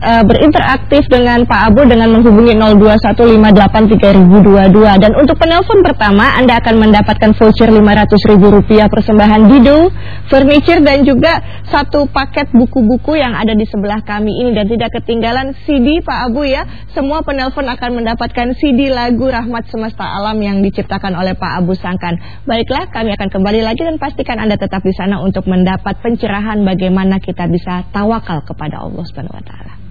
uh, berinteraksif dengan Pak Abu dengan menghubungi 02158322 dan untuk penelpon pertama Anda akan mendapatkan voucher Rp500.000 persembahan Dido, furniture dan juga satu paket buku-buku yang ada di sebelah kami ini dan tidak ketinggalan CD Pak Abu ya. Semua penelpon akan mendapatkan CD lagu Rahmat Semesta Alam yang diciptakan oleh Pak Abu Sangkan. Baiklah, kami akan kembali lagi dan pastikan Anda tetap di sana untuk mendapat pencerahan bagaimana kita bisa tawakal kepada Allah Subhanahu wa taala.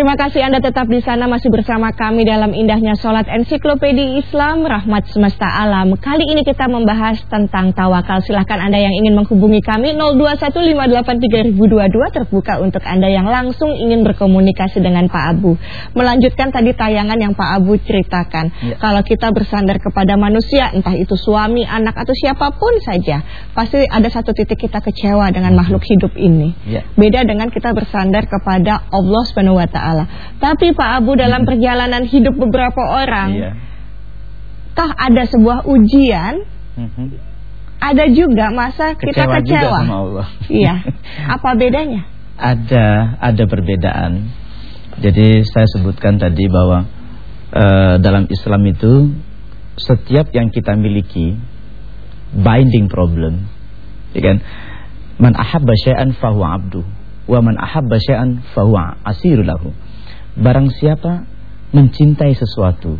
Terima kasih Anda tetap di sana masih bersama kami dalam indahnya sholat ensiklopedi Islam Rahmat Semesta Alam. Kali ini kita membahas tentang tawakal. Silahkan Anda yang ingin menghubungi kami 02158322 terbuka untuk Anda yang langsung ingin berkomunikasi dengan Pak Abu. Melanjutkan tadi tayangan yang Pak Abu ceritakan. Ya. Kalau kita bersandar kepada manusia, entah itu suami, anak atau siapa pun saja, pasti ada satu titik kita kecewa dengan makhluk hidup ini. Ya. Beda dengan kita bersandar kepada Allah Subhanahu wa taala. Tapi Pak Abu dalam perjalanan hidup beberapa orang, iya. kah ada sebuah ujian? Mm-hmm. Ada juga masa kecewa kita kecewa. Juga sama Allah. Iya. Apa bedanya? Ada ada perbedaan. Jadi saya sebutkan tadi bahwa uh, dalam Islam itu setiap yang kita miliki binding problem, ya kan? Man ahabba syai'an fahuwa abdu wa man ahabba syai'an fahuwa asirul lahu. Barang siapa mencintai sesuatu,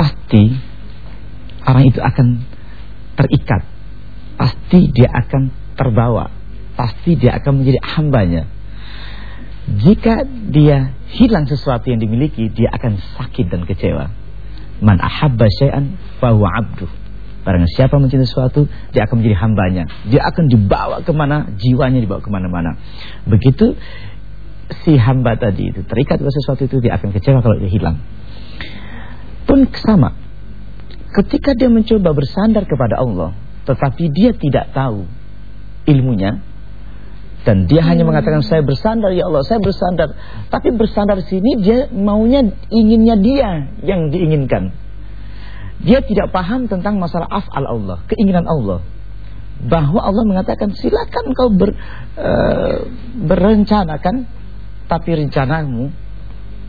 pasti orang itu akan terikat. Pasti dia akan terbawa. Pasti dia akan menjadi hambanya. Jika dia hilang sesuatu yang dimiliki, dia akan sakit dan kecewa. Man ahabba syai'an fahuwa abduh. Barang siapa mencintai sesuatu, dia akan menjadi hambanya. Dia akan dibawa ke mana, jiwanya dibawa ke mana-mana. Begitu si hamba tadi itu terikat dengan sesuatu itu, dia akan kecewa kalau dia hilang. Pun sama. Ketika dia mencoba bersandar kepada Allah, tetapi dia tidak tahu ilmunya, dan dia hmm. hanya mengatakan saya bersandar ya Allah, saya bersandar. Tapi bersandar sini dia maunya inginnya dia yang diinginkan. Dia tidak paham tentang masalah af'al Allah, keinginan Allah. Bahwa Allah mengatakan silakan kau ber, e, berencanakan tapi rencanamu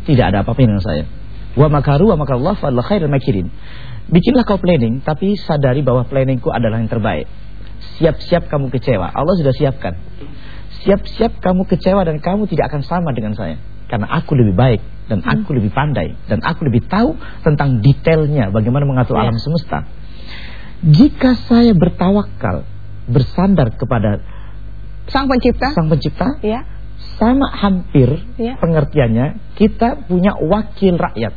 tidak ada apa-apa dengan saya. Wa makaru wa makallah fa khairul makirin. Bikinlah kau planning tapi sadari bahwa planningku adalah yang terbaik. Siap-siap kamu kecewa. Allah sudah siapkan. Siap-siap kamu kecewa dan kamu tidak akan sama dengan saya. Karena aku lebih baik dan hmm. aku lebih pandai dan aku lebih tahu tentang detailnya bagaimana mengatur ya. alam semesta. Jika saya bertawakal, bersandar kepada Sang Pencipta, Sang Pencipta, ya. sama hampir ya. pengertiannya kita punya wakil rakyat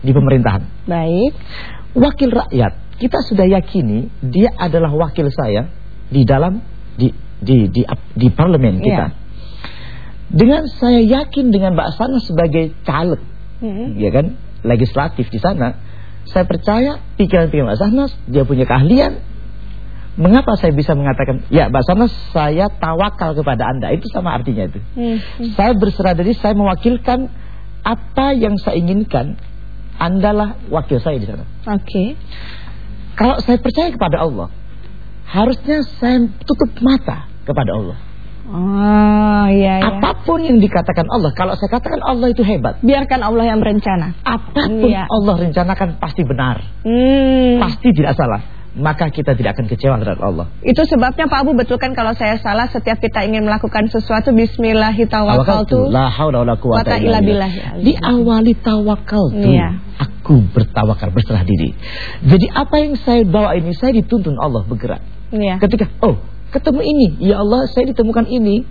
di pemerintahan. Baik. Wakil rakyat kita sudah yakini dia adalah wakil saya di dalam di di di, di, di parlemen kita. Ya. Dengan saya yakin dengan Mbak Sana sebagai caleg, hmm. ya kan, legislatif di sana, saya percaya pikiran-pikiran Mbak Sana dia punya keahlian. Mengapa saya bisa mengatakan, ya Mbak Sana saya tawakal kepada Anda, itu sama artinya itu. Hmm. Saya berserah diri, saya mewakilkan apa yang saya inginkan, Andalah wakil saya di sana. Oke. Okay. Kalau saya percaya kepada Allah, harusnya saya tutup mata kepada Allah. Oh iya, iya. Apa pun yang dikatakan Allah, kalau saya katakan Allah itu hebat, biarkan Allah yang berencana. Apa pun iya. Allah rencanakan pasti benar, hmm. pasti tidak salah. Maka kita tidak akan kecewa terhadap Allah. Itu sebabnya Pak Abu betulkan kalau saya salah setiap kita ingin melakukan sesuatu Bismillahirrahmanirrahim. La haula wala quwata illa billah. Diawali tawakal tuh. Iya. Aku bertawakal berserah diri. Jadi apa yang saya bawa ini saya dituntun Allah bergerak. Iya. Ketika oh ketemu ini, ya Allah saya ditemukan ini,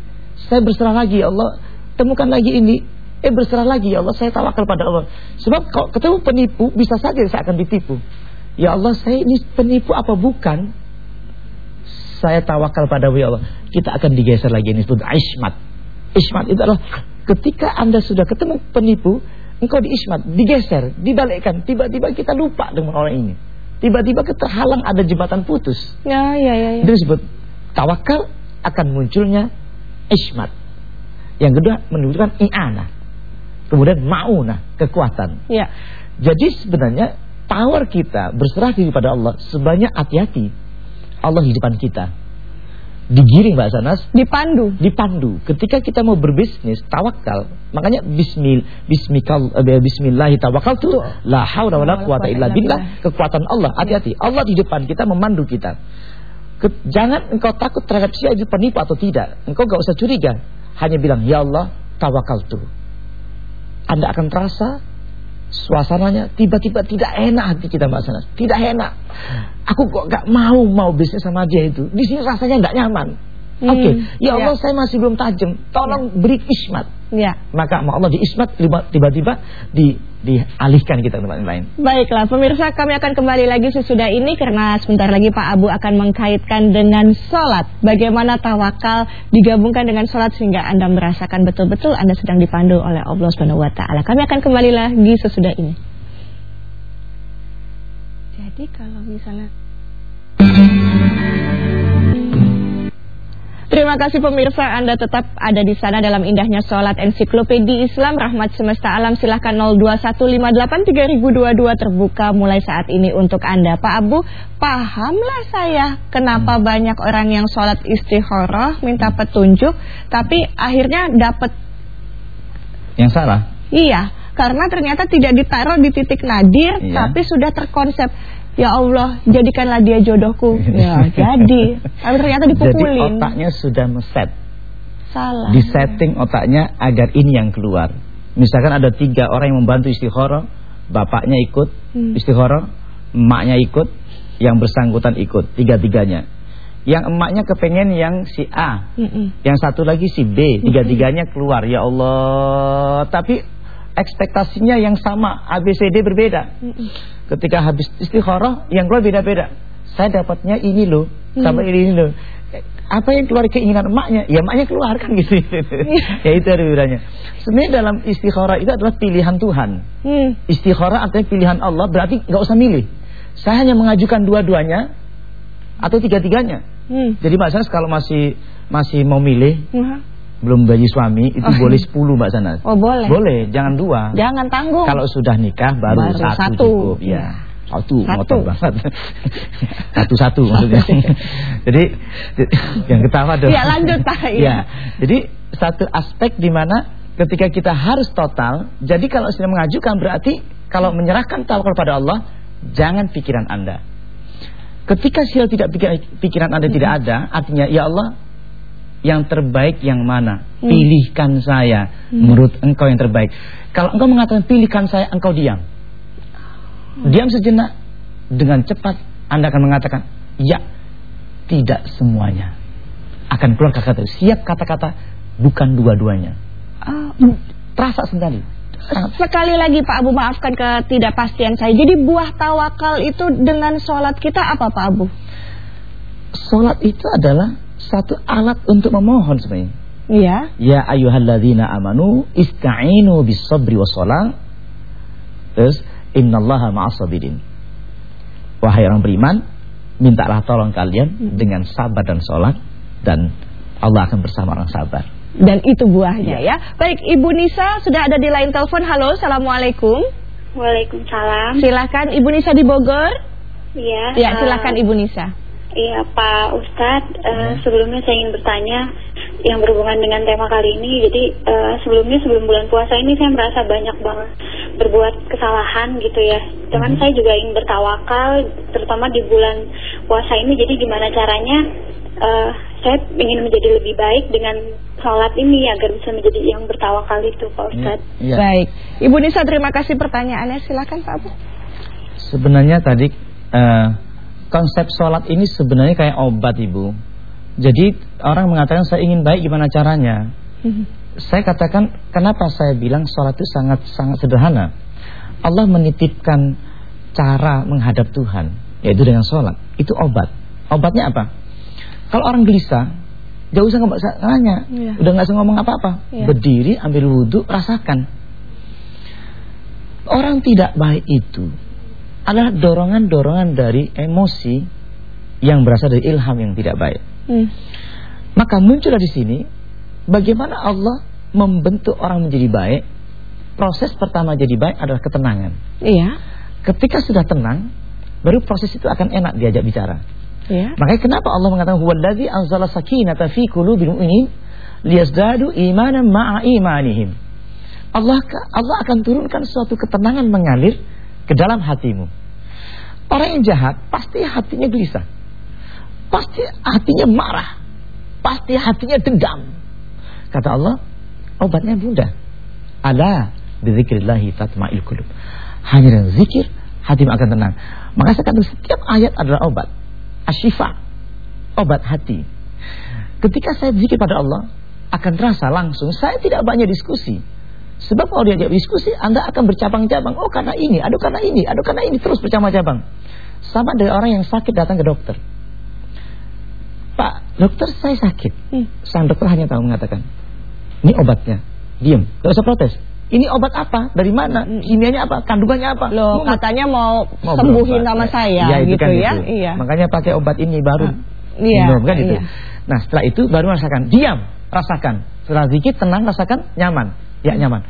saya berserah lagi ya Allah, temukan lagi ini, eh berserah lagi ya Allah, saya tawakal pada Allah. Sebab kalau ketemu penipu, bisa saja saya akan ditipu. Ya Allah, saya ini penipu apa bukan? Saya tawakal pada ya Allah. Kita akan digeser lagi ini disebut ismat. Ismat itu adalah ketika Anda sudah ketemu penipu, engkau diismat, digeser, dibalikkan. Tiba-tiba kita lupa dengan orang ini. Tiba-tiba terhalang ada jembatan putus. Ya, ya, ya. ya. Itu disebut tawakal akan munculnya ismat. Yang kedua menunjukkan i'anah. Kemudian maunah, kekuatan. Ya. Jadi sebenarnya power kita berserah diri pada Allah sebanyak hati-hati. Allah di depan kita. Digiring Mbak Sanas, Dipandu. dipandu. Ketika kita mau berbisnis, tawakal. Makanya bismil bismikal eh, bismillah tawakal tuh la haula wala quwata illa billah. Kekuatan Allah, hati-hati. Allah di depan kita memandu kita. Jangan engkau takut terhadap siapa itu penipu atau tidak. Engkau gak usah curiga. Hanya bilang, "Ya Allah, tawakal tuh." Anda akan terasa suasananya tiba-tiba tidak enak hati kita Mbak Sanas. Tidak enak. Aku kok gak mau mau bisnis sama dia itu. Di sini rasanya gak nyaman. Hmm, Oke, ya Allah ya. saya masih belum tajam. Tolong beri ismat. Ya. Maka sama Allah di ismat tiba-tiba di dialihkan kita ke tempat lain. Baiklah, pemirsa kami akan kembali lagi sesudah ini karena sebentar lagi Pak Abu akan mengkaitkan dengan sholat. Bagaimana tawakal digabungkan dengan sholat sehingga Anda merasakan betul-betul Anda sedang dipandu oleh Allah Subhanahu Wa Taala. Kami akan kembali lagi sesudah ini. Jadi kalau misalnya Terima kasih pemirsa Anda tetap ada di sana dalam indahnya sholat ensiklopedi Islam. Rahmat Semesta Alam silahkan 02158322 terbuka mulai saat ini untuk Anda. Pak Abu pahamlah saya kenapa banyak orang yang sholat istikharah minta petunjuk tapi akhirnya dapat Yang salah. iya karena ternyata tidak ditaruh di titik nadir Iya. tapi sudah terkonsep Ya Allah, jadikanlah dia jodohku. Ya, jadi. Tapi ternyata Jadi dipukulin. otaknya sudah meset. Salah. Disetting otaknya agar ini yang keluar. Misalkan ada tiga orang yang membantu istikharah, bapaknya ikut Hmm. istikharah, emaknya ikut, yang bersangkutan ikut, tiga-tiganya. Yang emaknya kepengen yang si A, Mm-mm. yang satu lagi si B, tiga-tiganya keluar. Ya Allah, tapi ekspektasinya yang sama, ABCD berbeda. Mm-mm. Ketika habis istikharah yang keluar beda-beda. Saya dapatnya ini loh, sama Hmm. ini, ini loh. Apa yang keluar keinginan emaknya? Ya emaknya keluar kan gitu. ya itu ada bedanya. Sebenarnya dalam istikharah itu adalah pilihan Tuhan. Hmm. Istikharah artinya pilihan Allah berarti nggak usah milih. Saya hanya mengajukan dua-duanya atau tiga-tiganya. Hmm. Jadi Sanas kalau masih masih mau milih Wah. Belum bagi suami itu Oh. boleh 10 Mbak Sanas. Oh boleh. Boleh, jangan dua. Jangan tanggung. Kalau sudah nikah baru, Baru satu, satu. cukup ya. Satu, Satu. ngotot banget. Satu-satu maksudnya. Jadi yang ketawa dong. Ya, lanjut, Pak. Iya. Ya. Jadi satu aspek di mana ketika kita harus total, jadi kalau sudah mengajukan berarti kalau menyerahkan tawakal pada Allah, jangan pikiran Anda. Ketika sila tidak pikiran, pikiran Anda tidak ada, artinya ya Allah yang terbaik yang mana? Hmm. Pilihkan saya menurut engkau yang terbaik. Kalau engkau mengatakan pilihkan saya, engkau diam. Diam sejenak dengan cepat Anda akan mengatakan, "Ya, tidak semuanya." Akan keluar kata-kata, siap kata-kata bukan dua-duanya. Ah, Terasa sekali. Sangat Sekali lagi Pak Abu maafkan ketidakpastian saya. Jadi buah tawakal itu dengan sholat kita apa Pak Abu? Salat itu adalah satu alat untuk memohon sebenarnya. Iya. Ya ayyuhalladzina amanu ista'inu bis sabri was shalah. Terus innallaha ma'as sabirin. Wahai orang beriman, mintalah tolong kalian dengan sabar dan sholat dan Allah akan bersama orang sabar. Dan itu buahnya Iya. ya. Baik Ibu Nisa sudah ada di line telepon. Halo, assalamualaikum. Waalaikumsalam. Silakan Ibu Nisa di Bogor. Iya. Ya silakan Ibu Nisa. Iya Pak Ustadz, eh, Ya. sebelumnya saya ingin bertanya yang berhubungan dengan tema kali ini. Jadi eh, sebelumnya sebelum bulan puasa ini saya merasa banyak banget berbuat kesalahan gitu ya. Cuman saya juga ingin bertawakal, terutama di bulan puasa ini. Jadi gimana caranya eh, saya ingin menjadi lebih baik dengan sholat ini agar bisa menjadi yang bertawakal itu Pak Ustadz. Iya. Baik. Ibu Nisa terima kasih pertanyaannya. Silakan Pak Abu. Sebenarnya tadi eh, konsep sholat ini sebenarnya kayak obat ibu. Jadi orang mengatakan saya ingin baik gimana caranya? Saya katakan kenapa saya bilang sholat itu sangat sangat sederhana. Allah menitipkan cara menghadap Tuhan yaitu dengan sholat. Itu obat. Obatnya apa? Kalau orang gelisah, gak usah nanya, Iya. udah nggak usah ngomong apa-apa. Iya. Berdiri, ambil wudhu, rasakan. Orang tidak baik itu adalah dorongan-dorongan dari emosi yang berasal dari ilham yang tidak baik. Hmm. Maka muncul di sini bagaimana Allah membentuk orang menjadi baik proses pertama jadi baik adalah ketenangan. Iya. Ketika sudah tenang, baru proses itu akan enak diajak bicara. Iya. Makanya kenapa Allah mengatakan huwallazi anzala sakinata fi qulubil mu'minin liyazdadu imanan ma'a imanihim. Allah Allah akan turunkan suatu ketenangan mengalir ke dalam hatimu. Orang yang jahat pasti hatinya gelisah. Pasti hatinya marah. Pasti hatinya dendam. Kata Allah, obatnya mudah. Ala bizikrillahi tatma'il qulub. Hanya dengan zikir hatimu akan tenang. Maka saya katakan setiap ayat adalah obat. Asyifa. Obat hati. Ketika saya zikir pada Allah, akan terasa langsung. Saya tidak banyak diskusi. Sebab kalau diajak diskusi, Anda akan bercabang-cabang. Oh karena ini, aduh karena ini, aduh karena ini. Terus bercabang-cabang. Sama dari orang yang sakit datang ke dokter. Pak, dokter saya sakit. Hmm. Sang dokter hanya tahu mengatakan, ini obatnya. Diam, gak usah protes. Ini obat apa? Dari mana? Hmm. Kimianya apa? Kandungannya apa? Loh, mau katanya mau, mau sembuhin sama saya ya, gitu kan ya. Itu. Iya. Makanya pakai obat ini baru ah, iya, minum kan iya. itu. Nah, setelah itu baru rasakan. Diam, rasakan. Setelah zikir tenang, rasakan nyaman. Ya, nyaman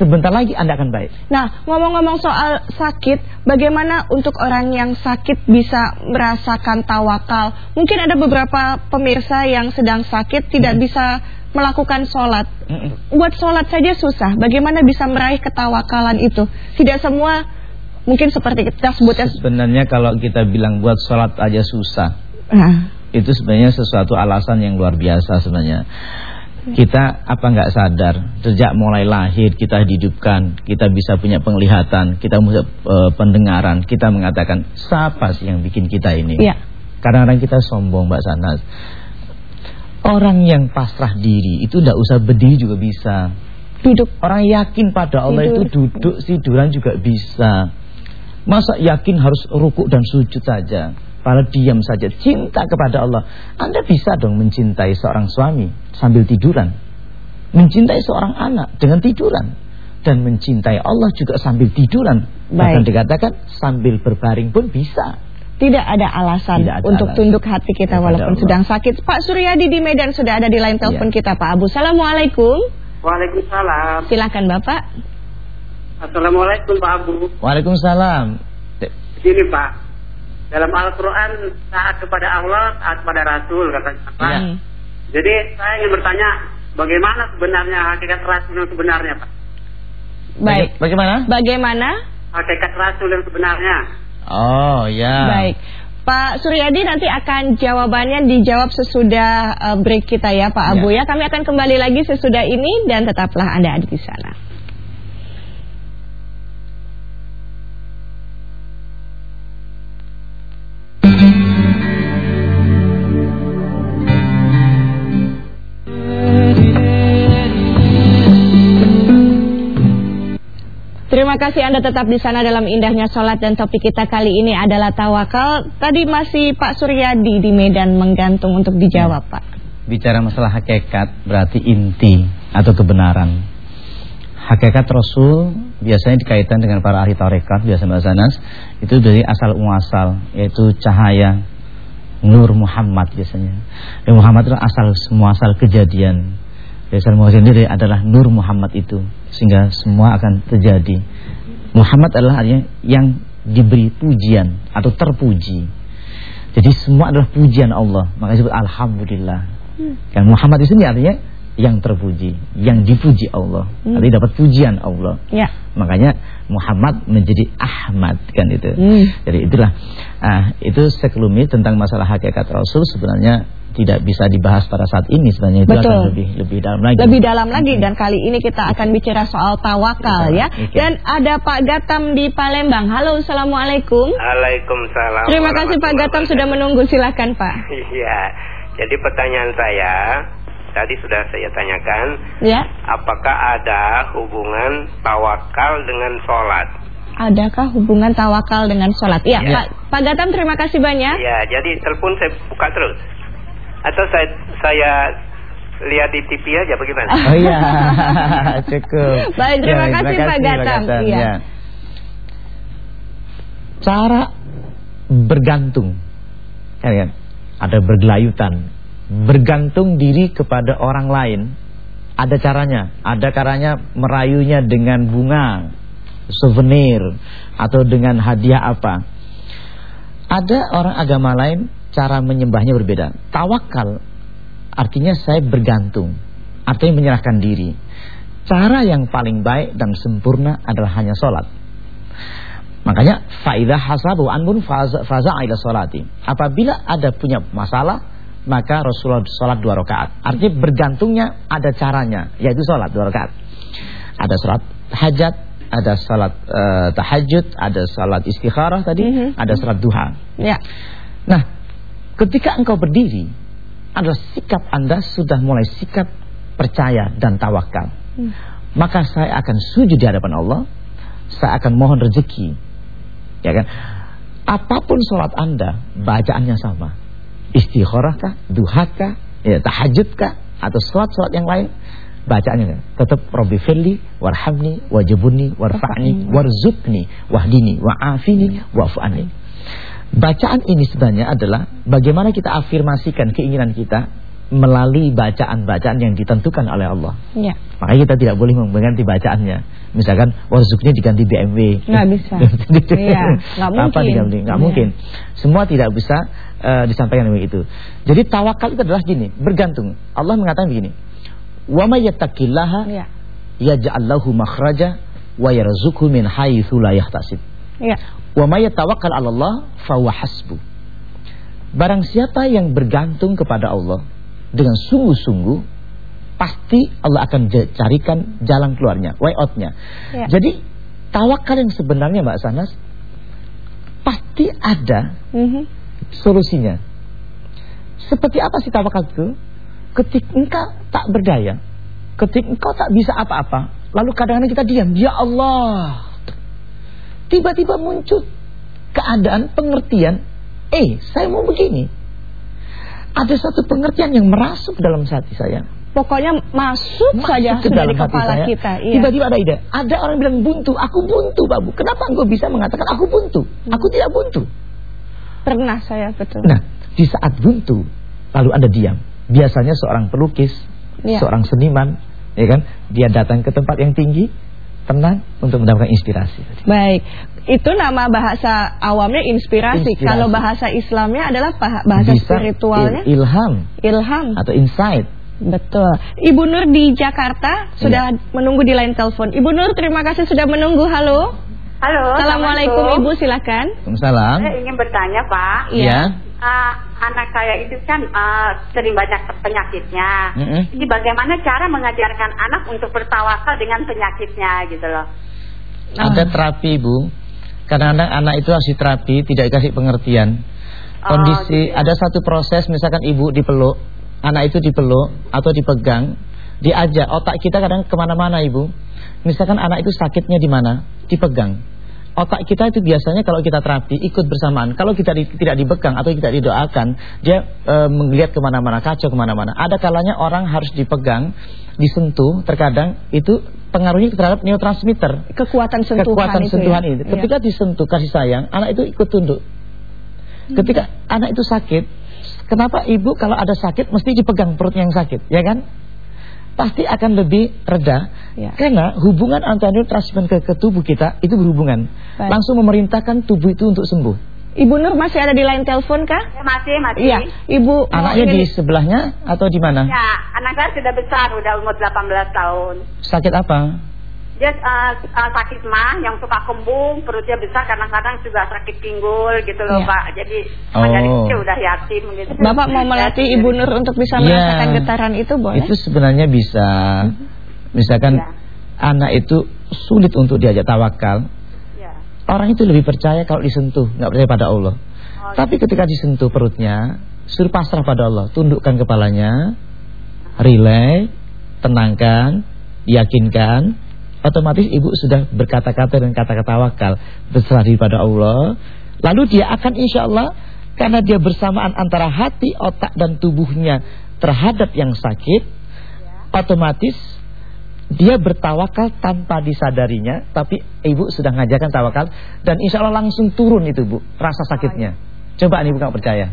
sebentar lagi Anda akan baik. Nah, ngomong-ngomong soal sakit, bagaimana untuk orang yang sakit bisa merasakan tawakal? Mungkin ada beberapa pemirsa yang sedang sakit tidak bisa melakukan sholat. Buat sholat saja susah. Bagaimana bisa meraih ketawakalan itu? Tidak semua mungkin seperti kita sebutnya. Sebenarnya kalau kita bilang buat sholat aja susah. Nah. Itu sebenarnya sesuatu alasan yang luar biasa sebenarnya kita apa nggak sadar? Sejak mulai lahir kita dihidupkan kita bisa punya penglihatan kita punya uh, pendengaran kita mengatakan siapa sih yang bikin kita ini? Ya. kadang-kadang kita sombong mbak Sanas orang yang pasrah diri itu tidak usah berdiri juga bisa. Duduk. Orang yakin pada Allah Tidur. itu duduk tiduran juga bisa. Masa yakin harus rukuk dan sujud saja Para diam saja cinta kepada Allah Anda bisa dong mencintai seorang suami Sambil tiduran Mencintai seorang anak dengan tiduran Dan mencintai Allah juga sambil tiduran Baik. Bahkan dikatakan sambil berbaring pun bisa tidak ada alasan tidak ada untuk alasan. tunduk hati kita walaupun sedang sakit. Pak Suryadi di Medan sudah ada di line telepon ya. kita Pak Abu. Assalamualaikum. Waalaikumsalam. Silakan Bapak. Assalamualaikum Pak Abu. Waalaikumsalam. Sini Pak. Dalam Al-Quran taat kepada Allah, taat kepada Rasul kata Pak. Ya. Jadi saya ingin bertanya, bagaimana sebenarnya hakikat Rasul yang sebenarnya Pak? Baik. Bagaimana? Bagaimana? Hakikat Rasul yang sebenarnya. Oh ya. Baik. Pak Suryadi nanti akan jawabannya dijawab sesudah uh, break kita ya Pak Abu ya. ya. Kami akan kembali lagi sesudah ini dan tetaplah Anda ada di sana. Terima kasih Anda tetap di sana dalam indahnya sholat dan topik kita kali ini adalah tawakal. Tadi masih Pak Suryadi di Medan menggantung untuk dijawab Pak. Bicara masalah hakikat berarti inti atau kebenaran. Hakikat Rasul biasanya dikaitkan dengan para ahli tarekat biasa bahasa Nas itu dari asal muasal yaitu cahaya Nur Muhammad biasanya. Dan Muhammad itu asal muasal kejadian. Asal muasal sendiri adalah Nur Muhammad itu sehingga semua akan terjadi. Muhammad adalah artinya yang diberi pujian atau terpuji. Jadi semua adalah pujian Allah. Maka disebut alhamdulillah. Hmm. Muhammad itu sendiri artinya yang terpuji, yang dipuji Allah. Hmm. Artinya dapat pujian Allah. Ya. Makanya Muhammad menjadi Ahmad kan itu. Hmm. Jadi itulah ah itu sekelumit tentang masalah hakikat Rasul sebenarnya tidak bisa dibahas pada saat ini sebenarnya itu Betul. akan lebih lebih dalam lagi. Lebih dalam lagi dan kali ini kita akan bicara soal tawakal ya. Okay. Dan ada Pak Gatam di Palembang. Halo, Assalamualaikum. Waalaikumsalam. Terima kasih Pak Gatam sudah menunggu. Silakan Pak. Iya. Jadi pertanyaan saya tadi sudah saya tanyakan. Ya. Apakah ada hubungan tawakal dengan sholat? Adakah hubungan tawakal dengan sholat? Iya, ya. Pak, Pak Gatam terima kasih banyak. Ya, jadi telepon saya buka terus. Atau saya saya lihat di TV aja bagaimana? Oh iya, cukup. Baik, terima, ya, kasih, kasih Pak Gatam. Iya. Ya. Cara bergantung, kalian ada bergelayutan, bergantung diri kepada orang lain Ada caranya, ada caranya merayunya dengan bunga, souvenir atau dengan hadiah apa. Ada orang agama lain cara menyembahnya berbeda. Tawakal artinya saya bergantung, artinya menyerahkan diri. Cara yang paling baik dan sempurna adalah hanya sholat. Makanya faidah hasabu anbun faza ila salati. Apabila ada punya masalah, maka Rasulullah sholat dua rakaat. Artinya bergantungnya ada caranya, yaitu sholat dua rakaat. Ada sholat hajat, ada sholat uh, tahajud, ada sholat istikharah tadi, mm -hmm. ada sholat duha. Ya. Nah, ketika engkau berdiri, adalah sikap anda sudah mulai sikap percaya dan tawakal. Mm. Maka saya akan sujud di hadapan Allah, saya akan mohon rezeki. Ya kan? Apa pun sholat anda, bacaannya sama istikharah kah, duha kah, ya, tahajud kah, atau sholat-sholat yang lain, bacaannya tetap Rabbi firli warhamni wajibuni warfa'ni warzukni wahdini wa'afini wa'fu'ani. Bacaan ini sebenarnya adalah bagaimana kita afirmasikan keinginan kita melalui bacaan-bacaan yang ditentukan oleh Allah. Ya. Makanya kita tidak boleh mengganti bacaannya. Misalkan warzuknya diganti BMW. Nggak bisa. Iya, nggak mungkin. Apa diganti? Nggak ya. mungkin. Semua tidak bisa uh, disampaikan begitu. Jadi tawakal itu adalah gini, bergantung. Allah mengatakan begini. Wa may yattaqillaha ya. yaj'al lahu makhraja wa yarzuqhu min haitsu la yahtasib. Ya. Wa may yatawakkal 'ala Allah fa hasbu. Barang siapa yang bergantung kepada Allah dengan sungguh-sungguh pasti Allah akan carikan jalan keluarnya, way outnya. Ya. Jadi tawakal yang sebenarnya Mbak Sanas pasti ada mm -hmm. solusinya. Seperti apa sih tawakal itu? Ketika engkau tak berdaya, ketika engkau tak bisa apa-apa, lalu kadang-kadang kita diam, ya Allah. Tiba-tiba muncul keadaan pengertian, eh saya mau begini ada satu pengertian yang merasuk dalam hati saya. Pokoknya masuk, masuk saja ke dalam kepala saya. kita. Iya. Tiba-tiba ada ide. Ada orang bilang buntu. Aku buntu, Babu. Kenapa engkau bisa mengatakan aku buntu? Hmm. Aku tidak buntu. Pernah saya betul. Nah, di saat buntu, lalu Anda diam. Biasanya seorang pelukis, ya. seorang seniman, ya kan? Dia datang ke tempat yang tinggi, tenang untuk mendapatkan inspirasi. Baik, itu nama bahasa awamnya inspirasi. inspirasi. Kalau bahasa Islamnya adalah bahasa Bisa spiritualnya il ilham. Ilham atau insight. Betul. Ibu Nur di Jakarta sudah ya. menunggu di line telepon. Ibu Nur, terima kasih sudah menunggu. Halo. Halo. Assalamualaikum Ibu, silakan. Waalaikumsalam. Saya ingin bertanya, Pak. Iya. Uh, anak saya itu kan uh, sering banyak penyakitnya. Mm -hmm. Jadi bagaimana cara mengajarkan anak untuk bertawakal dengan penyakitnya gitu loh? Ada terapi, Bu. Kadang-kadang anak itu harus terapi, tidak dikasih pengertian. Kondisi oh, gitu. ada satu proses misalkan ibu dipeluk, anak itu dipeluk atau dipegang, diajak otak kita kadang ke mana-mana ibu. Misalkan anak itu sakitnya di mana, dipegang otak kita itu biasanya kalau kita terapi ikut bersamaan. Kalau kita di, tidak dipegang atau tidak didoakan, dia e, melihat ke mana-mana, kacau ke mana-mana. Ada kalanya orang harus dipegang, disentuh, terkadang itu pengaruhnya terhadap neurotransmitter. Kekuatan sentuhan Kekuatan itu sentuhan ya? itu. Ketika iya. disentuh kasih sayang, anak itu ikut tunduk. Ketika anak itu sakit, kenapa ibu kalau ada sakit mesti dipegang perut yang sakit, ya kan? Pasti akan lebih reda ya. karena hubungan antara neurotransmitter ke, ke tubuh kita itu berhubungan Baik. langsung memerintahkan tubuh itu untuk sembuh Ibu Nur masih ada di line telepon kah? Ya, masih, masih. Iya. Ibu Anaknya di sebelahnya atau di mana? Ya, anak saya sudah besar, udah umur 18 tahun. Sakit apa? Dia uh, uh, sakit mah yang suka kembung, perutnya besar kadang-kadang juga sakit pinggul gitu loh, ya. Pak. Jadi oh. dari kecil udah yatim gitu. Bapak mau melatih Ibu Nur untuk bisa ya. merasakan getaran itu boleh? Itu sebenarnya bisa. Misalkan ya. anak itu sulit untuk diajak tawakal. Ya. Orang itu lebih percaya kalau disentuh, nggak percaya pada Allah. Oh, Tapi gitu. ketika disentuh perutnya, suruh pasrah pada Allah, tundukkan kepalanya, relay, tenangkan, yakinkan, otomatis ibu sudah berkata-kata dan kata-kata wakal berserah diri pada Allah. Lalu dia akan insya Allah karena dia bersamaan antara hati, otak dan tubuhnya terhadap yang sakit, otomatis dia bertawakal tanpa disadarinya, tapi ibu sudah ngajarkan tawakal dan insya Allah langsung turun itu bu rasa sakitnya. Coba nih ibu nggak percaya.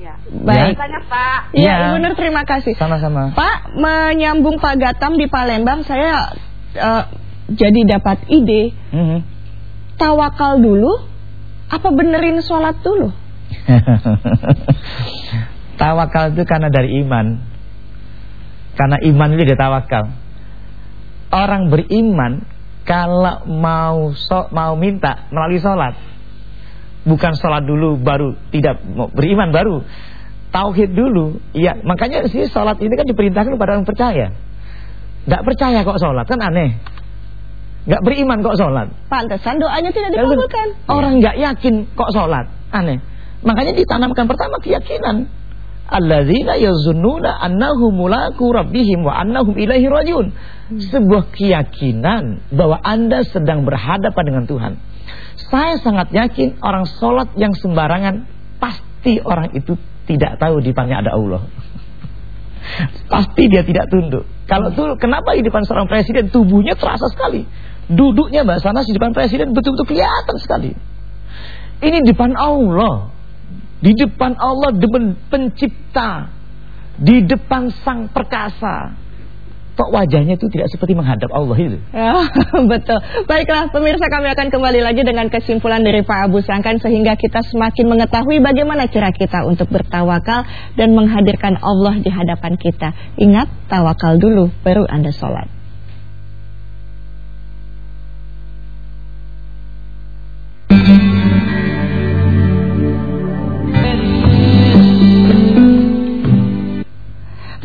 Ya. Baik. Banyak Pak. Iya, ya. benar terima kasih. Sama-sama. Pak, menyambung Pak Gatam di Palembang, saya uh, jadi dapat ide. Mm -hmm. Tawakal dulu, apa benerin sholat dulu? Tawakal itu karena dari iman. Karena iman itu dia tawakal. Orang beriman kalau mau so, mau minta melalui sholat, bukan sholat dulu baru tidak mau beriman baru tauhid dulu. Iya, makanya sih sholat ini kan diperintahkan kepada orang percaya. Tidak percaya kok sholat kan aneh. Gak beriman kok sholat. Pantesan doanya tidak dikabulkan. Orang gak yakin kok sholat, aneh. Makanya ditanamkan pertama keyakinan. Alladzina yazunnuna annahum mulaku rabbihim wa annahum ilaihi rajiun. Hmm. Sebuah keyakinan bahwa Anda sedang berhadapan dengan Tuhan. Saya sangat yakin orang sholat yang sembarangan pasti orang itu tidak tahu di depannya ada Allah. Pasti dia tidak tunduk. Kalau tuh kenapa di depan seorang presiden tubuhnya terasa sekali. Duduknya Mbak Sana di depan presiden betul-betul kelihatan sekali. Ini di depan Allah. Di depan Allah depan pencipta. Di depan sang perkasa. Kok wajahnya itu tidak seperti menghadap Allah itu? Ya, betul. Baiklah, pemirsa kami akan kembali lagi dengan kesimpulan dari Pak Abu Sangkan sehingga kita semakin mengetahui bagaimana cara kita untuk bertawakal dan menghadirkan Allah di hadapan kita. Ingat, tawakal dulu baru Anda sholat.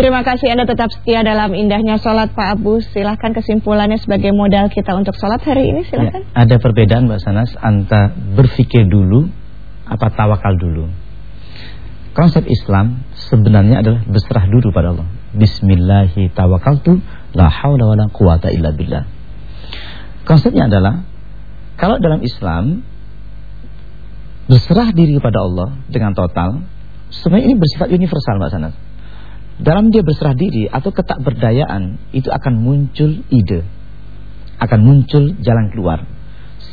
Terima kasih Anda tetap setia dalam indahnya sholat Pak Abu. Silahkan kesimpulannya sebagai modal kita untuk sholat hari ini silahkan. Ya, Ada perbedaan Mbak Sanas Antara berpikir dulu Apa tawakal dulu. Konsep Islam sebenarnya adalah berserah dulu pada Allah. Bismillahi tawakaltu La hawla wa la quwata illa billah. Konsepnya adalah Kalau dalam Islam Berserah diri kepada Allah Dengan total Sebenarnya ini bersifat universal Mbak Sanas dalam dia berserah diri atau ketakberdayaan itu akan muncul ide, akan muncul jalan keluar.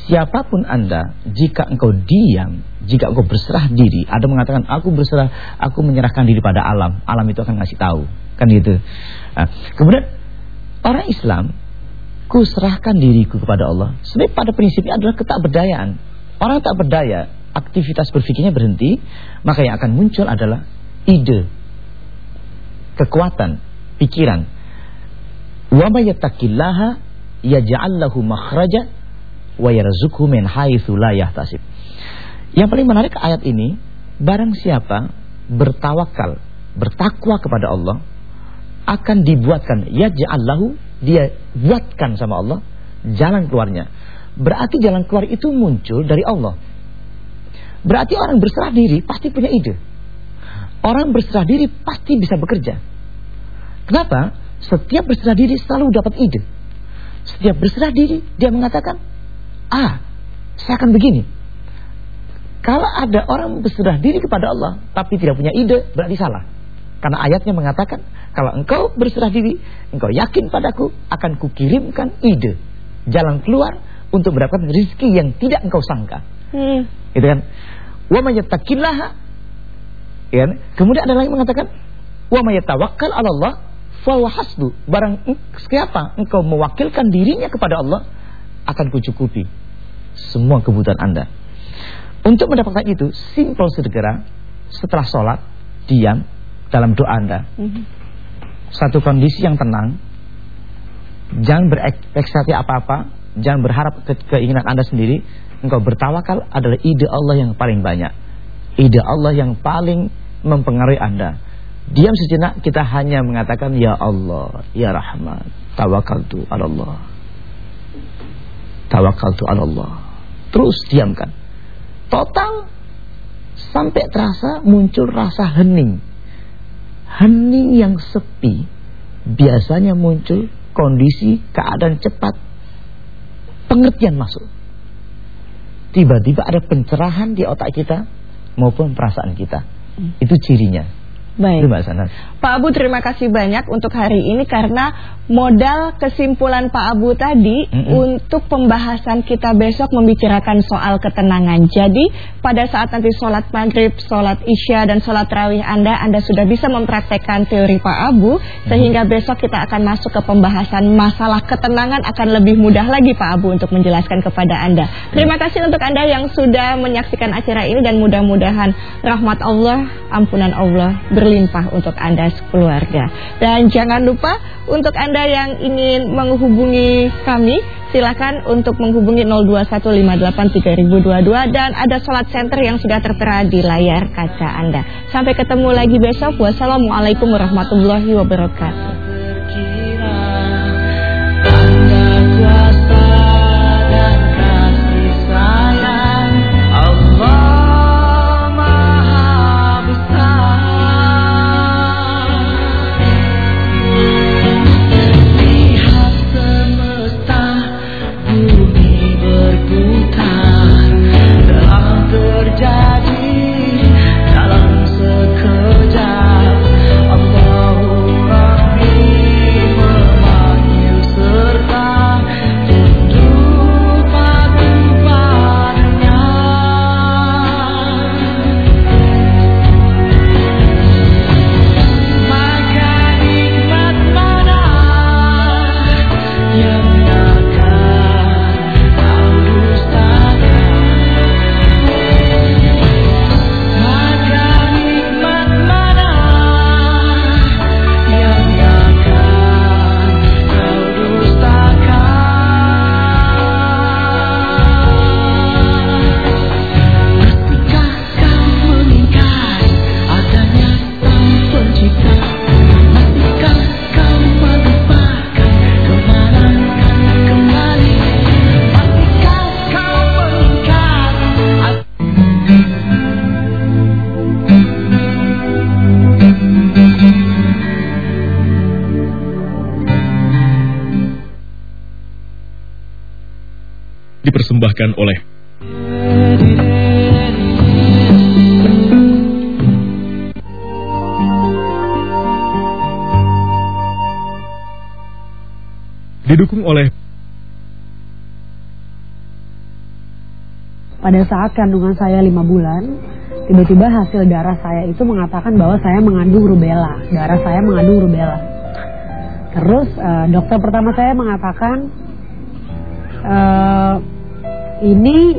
Siapa pun anda, jika engkau diam, jika engkau berserah diri, ada mengatakan aku berserah, aku menyerahkan diri pada alam, alam itu akan ngasih tahu, kan gitu. Nah, kemudian orang Islam, ku serahkan diriku kepada Allah. Sebenarnya pada prinsipnya adalah ketakberdayaan. Orang tak berdaya, aktivitas berpikirnya berhenti, maka yang akan muncul adalah ide, kekuatan pikiran. Wa may yattaqillaha yaj'al lahu makhraja wa yarzuqhu min haitsu la yahtasib. Yang paling menarik ayat ini, barang siapa bertawakal, bertakwa kepada Allah, akan dibuatkan yaj'al lahu dia buatkan sama Allah jalan keluarnya. Berarti jalan keluar itu muncul dari Allah. Berarti orang berserah diri pasti punya ide. Orang berserah diri pasti bisa bekerja. Kenapa? Setiap berserah diri selalu dapat ide. Setiap berserah diri dia mengatakan, ah, saya akan begini. Kalau ada orang berserah diri kepada Allah tapi tidak punya ide, berarti salah. Karena ayatnya mengatakan, kalau engkau berserah diri, engkau yakin padaku, akan kukirimkan ide. Jalan keluar untuk mendapatkan rezeki yang tidak engkau sangka. Hmm. Itu kan? Wa mayattaqillaha Ya, kemudian ada lagi mengatakan wa may yatawakkal 'ala Allah fa hasbu. Barang siapa engkau mewakilkan dirinya kepada Allah akan kucukupi semua kebutuhan Anda. Untuk mendapatkan itu simpel sederhana setelah sholat diam dalam doa Anda. Mhm. Satu kondisi yang tenang. Jangan berekspektasi apa-apa, jangan berharap ke keinginan Anda sendiri. Engkau bertawakal adalah ide Allah yang paling banyak ide Allah yang paling mempengaruhi Anda. Diam sejenak kita hanya mengatakan ya Allah, ya Rahman, tawakaltu 'ala Allah. Tawakaltu 'ala Allah. Terus diamkan. Total sampai terasa muncul rasa hening. Hening yang sepi biasanya muncul kondisi keadaan cepat pengertian masuk. Tiba-tiba ada pencerahan di otak kita maupun perasaan kita. Hmm. Itu cirinya. Baik. Kasih. Pak Abu terima kasih banyak untuk hari ini karena modal kesimpulan Pak Abu tadi mm -hmm. untuk pembahasan kita besok membicarakan soal ketenangan. Jadi pada saat nanti sholat maghrib, sholat isya dan sholat rawih Anda, Anda sudah bisa mempraktekkan teori Pak Abu sehingga besok kita akan masuk ke pembahasan masalah ketenangan akan lebih mudah lagi Pak Abu untuk menjelaskan kepada Anda. Terima kasih untuk Anda yang sudah menyaksikan acara ini dan mudah-mudahan rahmat Allah, ampunan Allah berlimpah untuk Anda sekeluarga. Dan jangan lupa untuk Anda yang ingin menghubungi kami silakan untuk menghubungi 02158322 dan ada sholat center yang sudah tertera di layar kaca Anda. Sampai ketemu lagi besok. Wassalamualaikum warahmatullahi wabarakatuh. Dipersembahkan oleh. Didukung oleh pada saat kandungan saya lima bulan tiba-tiba hasil darah saya itu mengatakan bahwa saya mengandung rubella. Darah saya mengandung rubella. Terus uh, dokter pertama saya mengatakan uh, ini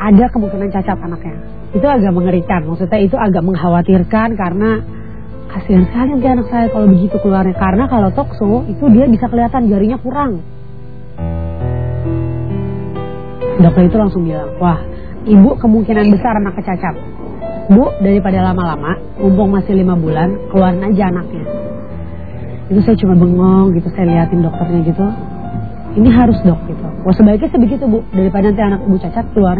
ada kemungkinan cacat anaknya. Itu agak mengerikan, maksudnya itu agak mengkhawatirkan karena kasihan sekali nanti anak saya kalau begitu keluarnya. Karena kalau tokso itu dia bisa kelihatan jarinya kurang. Dokter itu langsung bilang, wah ibu kemungkinan besar anak cacat. Bu, daripada lama-lama, mumpung masih lima bulan, keluarin aja anaknya. Itu saya cuma bengong gitu, saya liatin dokternya gitu ini harus dok gitu. Wah sebaiknya sebegitu bu, daripada nanti anak ibu cacat keluar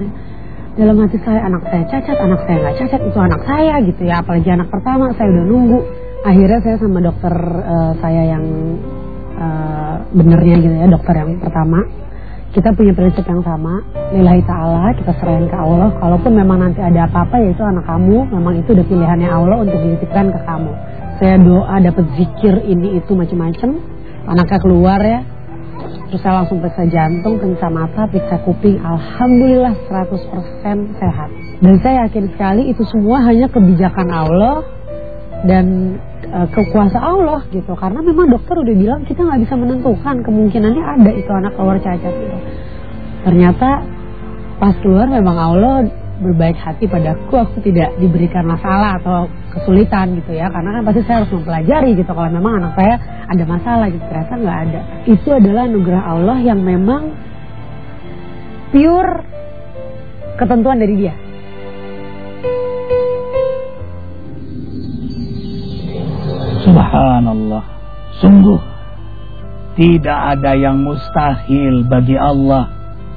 dalam hati saya anak saya cacat, anak saya nggak cacat itu anak saya gitu ya. Apalagi anak pertama saya udah nunggu. Akhirnya saya sama dokter uh, saya yang uh, benernya gitu ya, dokter yang pertama. Kita punya prinsip yang sama, lillahi ta'ala, kita serahin ke Allah. Kalaupun memang nanti ada apa-apa yaitu anak kamu, memang itu udah pilihannya Allah untuk dititipkan ke kamu. Saya doa dapat zikir ini itu macam-macam, anaknya keluar ya, Terus saya langsung periksa jantung, periksa mata, periksa kuping. Alhamdulillah 100% sehat. Dan saya yakin sekali itu semua hanya kebijakan Allah dan e, kekuasaan Allah gitu. Karena memang dokter udah bilang kita nggak bisa menentukan kemungkinannya ada itu anak keluar cacat gitu. Ternyata pas keluar memang Allah berbaik hati padaku aku tidak diberikan masalah atau kesulitan gitu ya. Karena kan pasti saya harus mempelajari gitu kalau memang anak saya ada masalah gitu. Ternyata nggak ada. Itu adalah anugerah Allah yang memang pure ketentuan dari dia. Subhanallah. Sungguh tidak ada yang mustahil bagi Allah.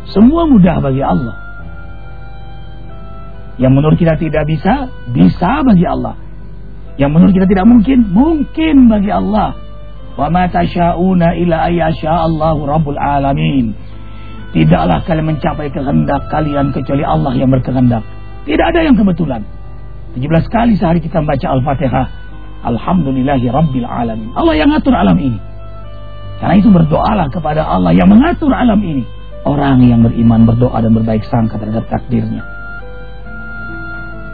Semua mudah bagi Allah yang menurut kita tidak bisa, bisa bagi Allah. Yang menurut kita tidak mungkin, mungkin bagi Allah. Wa ma tasyauna ila ayyasha Allahu rabbul alamin. Tidaklah kalian mencapai kehendak kalian kecuali Allah yang berkehendak. Tidak ada yang kebetulan. 17 kali sehari kita membaca Al-Fatihah. Alhamdulillahi Rabbil Alamin. Allah yang ngatur alam ini. Karena itu berdoalah kepada Allah yang mengatur alam ini. Orang yang beriman berdoa dan berbaik sangka terhadap takdirnya.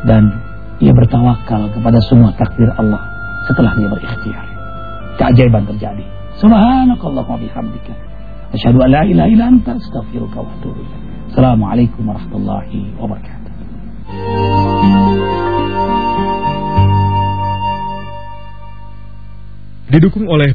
Dan ia bertawakal kepada semua takdir Allah setelah dia berikhtiar. Keajaiban terjadi. Subhanakallah wa bihamdika. Asyhadu an la ilaha illa anta astaghfiruka wa atubu. Assalamualaikum warahmatullahi wabarakatuh. Didukung oleh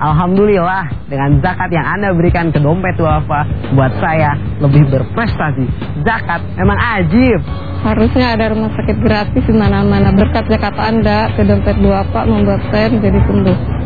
Alhamdulillah dengan zakat yang Anda berikan ke dompet wafa buat saya lebih berprestasi. Zakat memang ajib. Harusnya ada rumah sakit gratis di mana-mana. Berkat zakat Anda ke dompet duafa membuat saya menjadi sembuh.